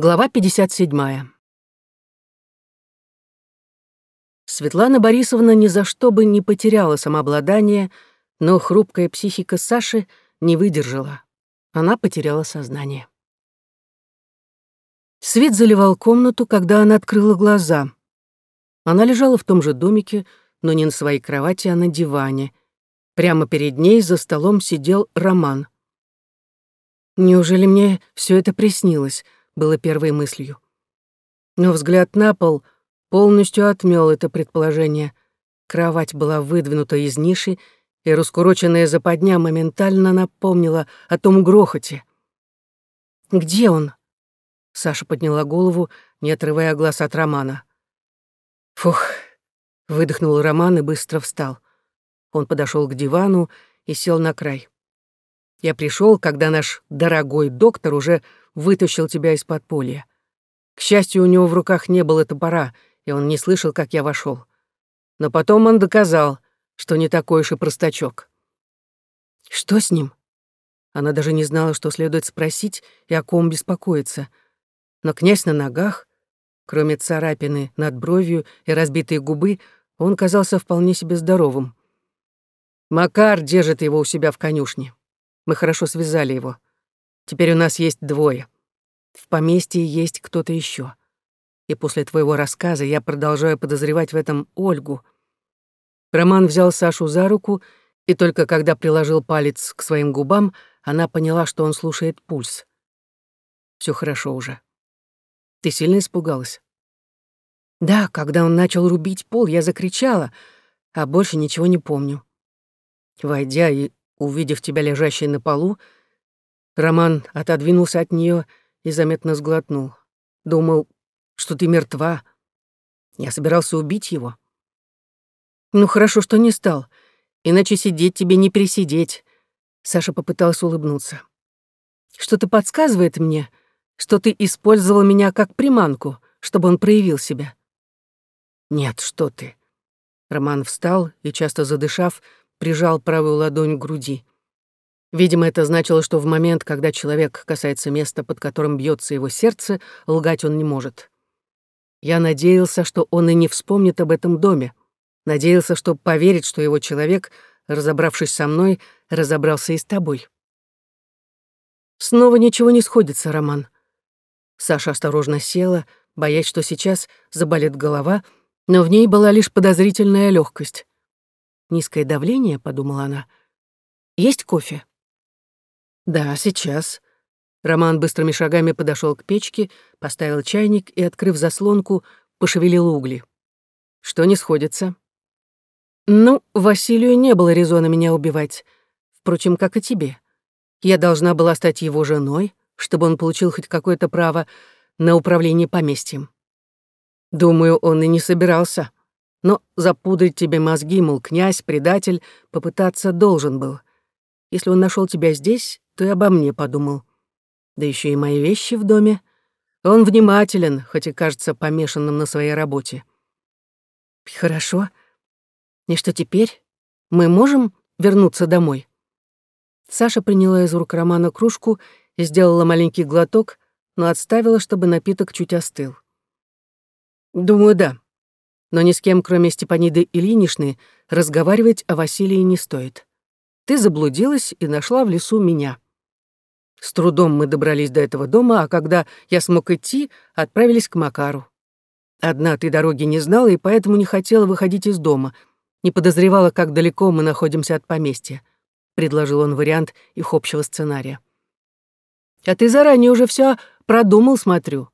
Глава 57. Светлана Борисовна ни за что бы не потеряла самообладание, но хрупкая психика Саши не выдержала. Она потеряла сознание. Свет заливал комнату, когда она открыла глаза. Она лежала в том же домике, но не на своей кровати, а на диване. Прямо перед ней за столом сидел Роман. «Неужели мне все это приснилось?» Было первой мыслью. Но взгляд на пол полностью отмёл это предположение. Кровать была выдвинута из ниши, и раскуроченная западня моментально напомнила о том грохоте. «Где он?» Саша подняла голову, не отрывая глаз от Романа. «Фух!» — выдохнул Роман и быстро встал. Он подошел к дивану и сел на край. Я пришел, когда наш дорогой доктор уже вытащил тебя из подполья. К счастью, у него в руках не было топора, и он не слышал, как я вошел. Но потом он доказал, что не такой уж и простачок. Что с ним? Она даже не знала, что следует спросить и о ком беспокоиться. Но князь на ногах, кроме царапины над бровью и разбитой губы, он казался вполне себе здоровым. Макар держит его у себя в конюшне. Мы хорошо связали его. Теперь у нас есть двое. В поместье есть кто-то еще. И после твоего рассказа я продолжаю подозревать в этом Ольгу. Роман взял Сашу за руку, и только когда приложил палец к своим губам, она поняла, что он слушает пульс. Все хорошо уже. Ты сильно испугалась? Да, когда он начал рубить пол, я закричала, а больше ничего не помню. Войдя и Увидев тебя лежащей на полу, Роман отодвинулся от нее и заметно сглотнул. Думал, что ты мертва. Я собирался убить его. Ну, хорошо, что не стал. Иначе сидеть тебе не присидеть. Саша попытался улыбнуться. Что-то подсказывает мне, что ты использовал меня как приманку, чтобы он проявил себя. Нет, что ты. Роман встал и, часто задышав, прижал правую ладонь к груди. Видимо, это значило, что в момент, когда человек касается места, под которым бьется его сердце, лгать он не может. Я надеялся, что он и не вспомнит об этом доме. Надеялся, что поверит, что его человек, разобравшись со мной, разобрался и с тобой. Снова ничего не сходится, Роман. Саша осторожно села, боясь, что сейчас заболит голова, но в ней была лишь подозрительная легкость. Низкое давление, подумала она. Есть кофе? Да, сейчас. Роман быстрыми шагами подошел к печке, поставил чайник и, открыв заслонку, пошевелил угли. Что не сходится? Ну, Василию не было резона меня убивать. Впрочем, как и тебе. Я должна была стать его женой, чтобы он получил хоть какое-то право на управление поместьем. Думаю, он и не собирался. Но запудрить тебе мозги, мол, князь, предатель, попытаться должен был. Если он нашел тебя здесь, то и обо мне подумал. Да еще и мои вещи в доме. Он внимателен, хоть и кажется помешанным на своей работе. Хорошо. И что теперь? Мы можем вернуться домой? Саша приняла из рук Романа кружку и сделала маленький глоток, но отставила, чтобы напиток чуть остыл. Думаю, да но ни с кем, кроме Степаниды Ильиничны, разговаривать о Василии не стоит. Ты заблудилась и нашла в лесу меня. С трудом мы добрались до этого дома, а когда я смог идти, отправились к Макару. Одна ты дороги не знала и поэтому не хотела выходить из дома, не подозревала, как далеко мы находимся от поместья. Предложил он вариант их общего сценария. А ты заранее уже все продумал, смотрю.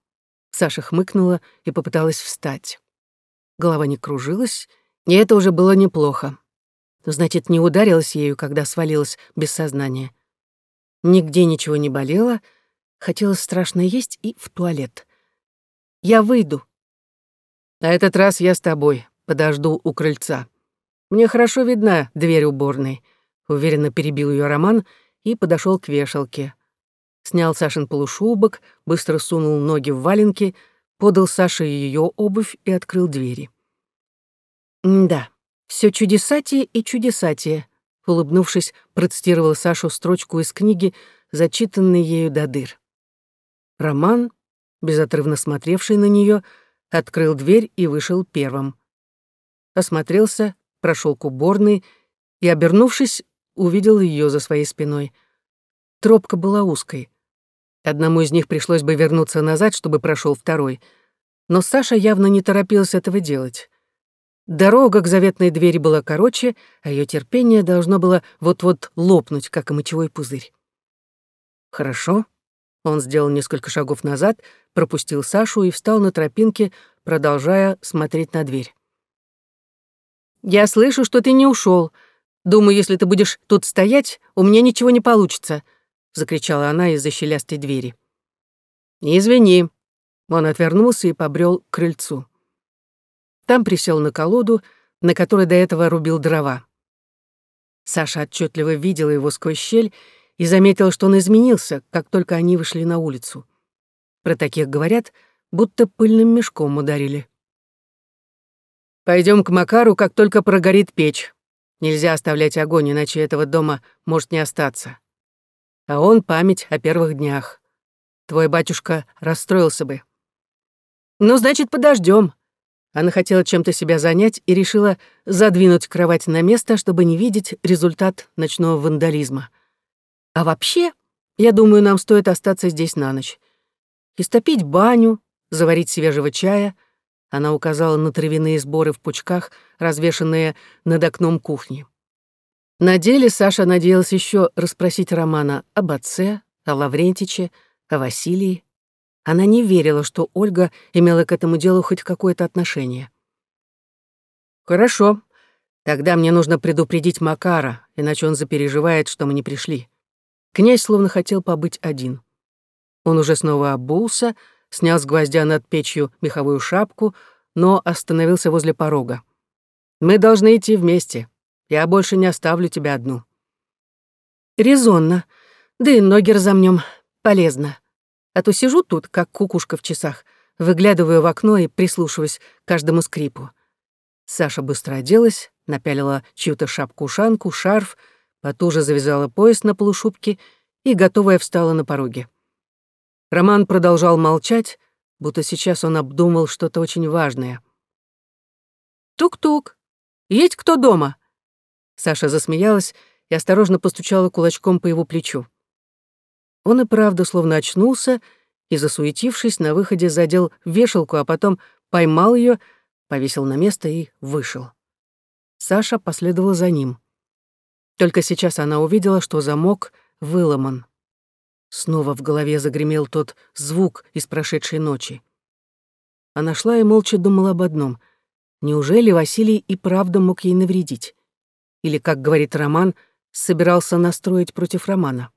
Саша хмыкнула и попыталась встать. Голова не кружилась, и это уже было неплохо. Значит, не ударилась ею, когда свалилась без сознания. Нигде ничего не болело, хотелось страшно есть и в туалет. «Я выйду». «На этот раз я с тобой, подожду у крыльца. Мне хорошо видна дверь уборной», — уверенно перебил ее Роман и подошел к вешалке. Снял Сашин полушубок, быстро сунул ноги в валенки — подал Саше ее обувь и открыл двери. «Да, все чудесатие и чудесатие», — улыбнувшись, процитировала Сашу строчку из книги, зачитанной ею до дыр. Роман безотрывно смотревший на нее, открыл дверь и вышел первым. Осмотрелся, прошел к уборной и, обернувшись, увидел ее за своей спиной. Тропка была узкой. Одному из них пришлось бы вернуться назад, чтобы прошел второй. Но Саша явно не торопилась этого делать. Дорога к заветной двери была короче, а ее терпение должно было вот-вот лопнуть, как и мочевой пузырь. «Хорошо». Он сделал несколько шагов назад, пропустил Сашу и встал на тропинке, продолжая смотреть на дверь. «Я слышу, что ты не ушел. Думаю, если ты будешь тут стоять, у меня ничего не получится», — закричала она из-за щелястой двери. «Извини». Он отвернулся и побрел к крыльцу. Там присел на колоду, на которой до этого рубил дрова. Саша отчетливо видела его сквозь щель и заметила, что он изменился, как только они вышли на улицу. Про таких говорят, будто пыльным мешком ударили. Пойдем к Макару, как только прогорит печь. Нельзя оставлять огонь, иначе этого дома может не остаться. А он память о первых днях. Твой батюшка расстроился бы. Ну, значит, подождем. Она хотела чем-то себя занять и решила задвинуть кровать на место, чтобы не видеть результат ночного вандализма. А вообще, я думаю, нам стоит остаться здесь на ночь. Истопить баню, заварить свежего чая. Она указала на травяные сборы в пучках, развешанные над окном кухни. На деле Саша надеялась еще расспросить Романа об отце, о Лаврентиче, о Василии. Она не верила, что Ольга имела к этому делу хоть какое-то отношение. «Хорошо. Тогда мне нужно предупредить Макара, иначе он запереживает, что мы не пришли». Князь словно хотел побыть один. Он уже снова обулся, снял с гвоздя над печью меховую шапку, но остановился возле порога. «Мы должны идти вместе. Я больше не оставлю тебя одну». «Резонно. Да и ноги разомнем. Полезно», а то сижу тут, как кукушка в часах, выглядываю в окно и прислушиваюсь к каждому скрипу. Саша быстро оделась, напялила чью-то шапку-ушанку, шарф, потуже завязала пояс на полушубке и, готовая, встала на пороге. Роман продолжал молчать, будто сейчас он обдумал что-то очень важное. «Тук-тук! Есть кто дома?» Саша засмеялась и осторожно постучала кулачком по его плечу. Он и правда словно очнулся и, засуетившись, на выходе задел вешалку, а потом поймал ее, повесил на место и вышел. Саша последовала за ним. Только сейчас она увидела, что замок выломан. Снова в голове загремел тот звук из прошедшей ночи. Она шла и молча думала об одном. Неужели Василий и правда мог ей навредить? Или, как говорит Роман, собирался настроить против Романа?